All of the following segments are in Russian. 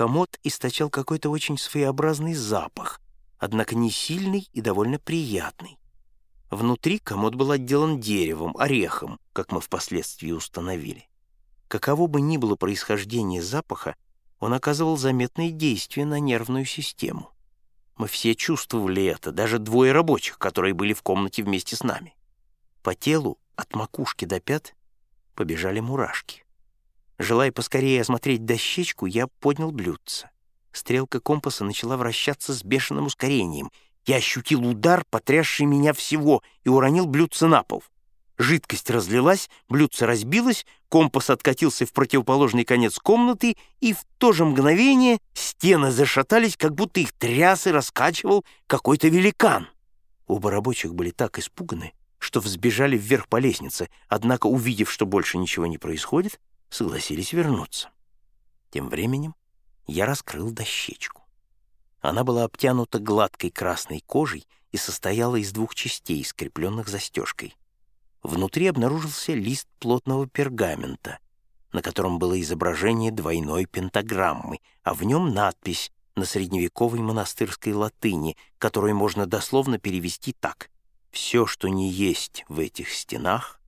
комод источал какой-то очень своеобразный запах, однако не сильный и довольно приятный. Внутри комод был отделан деревом, орехом, как мы впоследствии установили. Каково бы ни было происхождение запаха, он оказывал заметное действие на нервную систему. Мы все чувствовали это, даже двое рабочих, которые были в комнате вместе с нами. По телу, от макушки до пят, побежали мурашки. Желая поскорее осмотреть дощечку, я поднял блюдце. Стрелка компаса начала вращаться с бешеным ускорением. Я ощутил удар, потрясший меня всего, и уронил блюдце на пол. Жидкость разлилась, блюдце разбилось, компас откатился в противоположный конец комнаты, и в то же мгновение стены зашатались, как будто их тряс и раскачивал какой-то великан. Оба рабочих были так испуганы, что взбежали вверх по лестнице, однако, увидев, что больше ничего не происходит, согласились вернуться. Тем временем я раскрыл дощечку. Она была обтянута гладкой красной кожей и состояла из двух частей, скрепленных застежкой. Внутри обнаружился лист плотного пергамента, на котором было изображение двойной пентаграммы, а в нем надпись на средневековой монастырской латыни, которую можно дословно перевести так «Все, что не есть в этих стенах,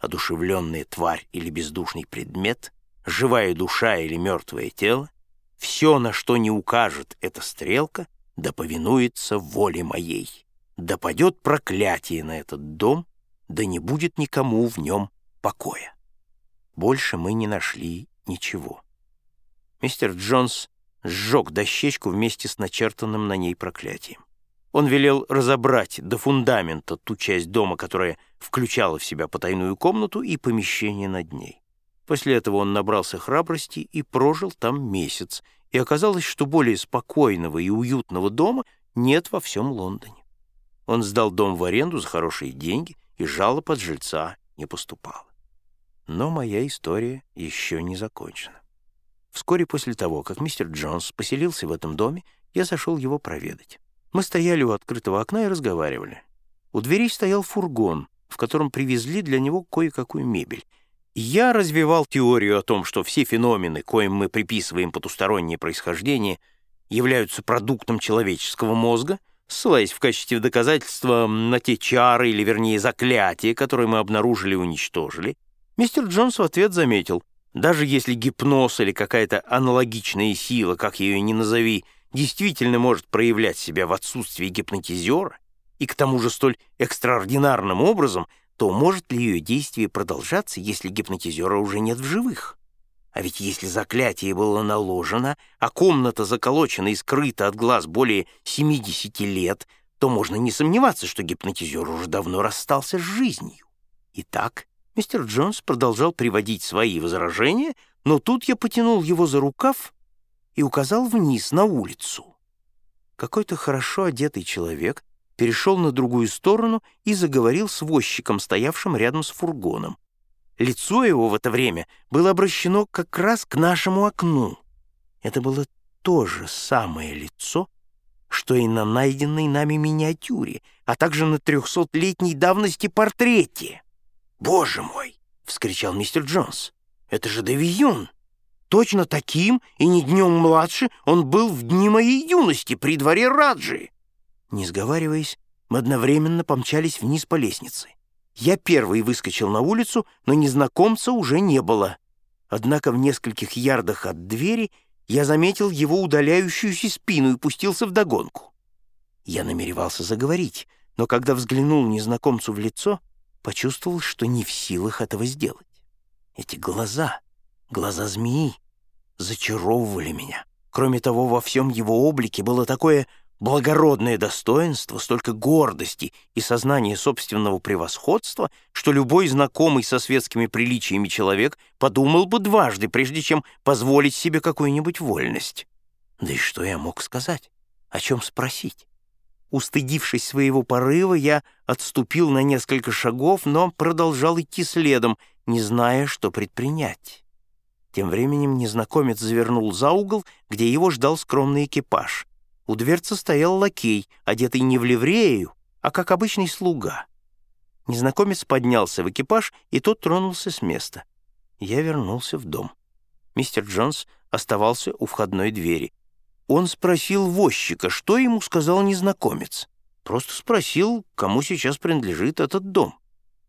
одушевленная тварь или бездушный предмет, живая душа или мертвое тело, все, на что не укажет эта стрелка, да повинуется воле моей. Да падет проклятие на этот дом, да не будет никому в нем покоя. Больше мы не нашли ничего. Мистер Джонс сжег дощечку вместе с начертанным на ней проклятием. Он велел разобрать до фундамента ту часть дома, которая включала в себя потайную комнату и помещение над ней. После этого он набрался храбрости и прожил там месяц, и оказалось, что более спокойного и уютного дома нет во всем Лондоне. Он сдал дом в аренду за хорошие деньги и жалоб от жильца не поступало. Но моя история еще не закончена. Вскоре после того, как мистер Джонс поселился в этом доме, я зашел его проведать. Мы стояли у открытого окна и разговаривали. У дверей стоял фургон, в котором привезли для него кое-какую мебель. Я развивал теорию о том, что все феномены, коим мы приписываем потустороннее происхождение, являются продуктом человеческого мозга — ссылаясь в качестве доказательства на те чары, или вернее заклятия, которые мы обнаружили и уничтожили, мистер Джонс в ответ заметил, даже если гипноз или какая-то аналогичная сила, как ее ни назови, действительно может проявлять себя в отсутствии гипнотизера, и к тому же столь экстраординарным образом, то может ли ее действие продолжаться, если гипнотизера уже нет в живых? А ведь если заклятие было наложено, а комната заколочена и скрыта от глаз более 70 лет, то можно не сомневаться, что гипнотизер уже давно расстался с жизнью. Итак, мистер Джонс продолжал приводить свои возражения, но тут я потянул его за рукав и указал вниз, на улицу. Какой-то хорошо одетый человек перешел на другую сторону и заговорил с возчиком, стоявшим рядом с фургоном. Лицо его в это время было обращено как раз к нашему окну. Это было то же самое лицо, что и на найденной нами миниатюре, а также на трехсотлетней давности портрете. «Боже мой!» — вскричал мистер Джонс. «Это же Девиюн! Точно таким и не днем младше он был в дни моей юности при дворе Раджи!» Не сговариваясь, мы одновременно помчались вниз по лестнице. Я первый выскочил на улицу, но незнакомца уже не было. Однако в нескольких ярдах от двери я заметил его удаляющуюся спину и пустился в догонку. Я намеревался заговорить, но когда взглянул незнакомцу в лицо, почувствовал, что не в силах этого сделать. Эти глаза, глаза змеи, зачаровывали меня. Кроме того, во всем его облике было такое благородное достоинство, столько гордости и сознания собственного превосходства, что любой знакомый со светскими приличиями человек подумал бы дважды, прежде чем позволить себе какую-нибудь вольность. Да и что я мог сказать? О чем спросить? Устыдившись своего порыва, я отступил на несколько шагов, но продолжал идти следом, не зная, что предпринять. Тем временем незнакомец завернул за угол, где его ждал скромный экипаж. У дверцы стоял лакей, одетый не в ливрею, а как обычный слуга. Незнакомец поднялся в экипаж, и тот тронулся с места. Я вернулся в дом. Мистер Джонс оставался у входной двери. Он спросил возчика, что ему сказал незнакомец. Просто спросил, кому сейчас принадлежит этот дом.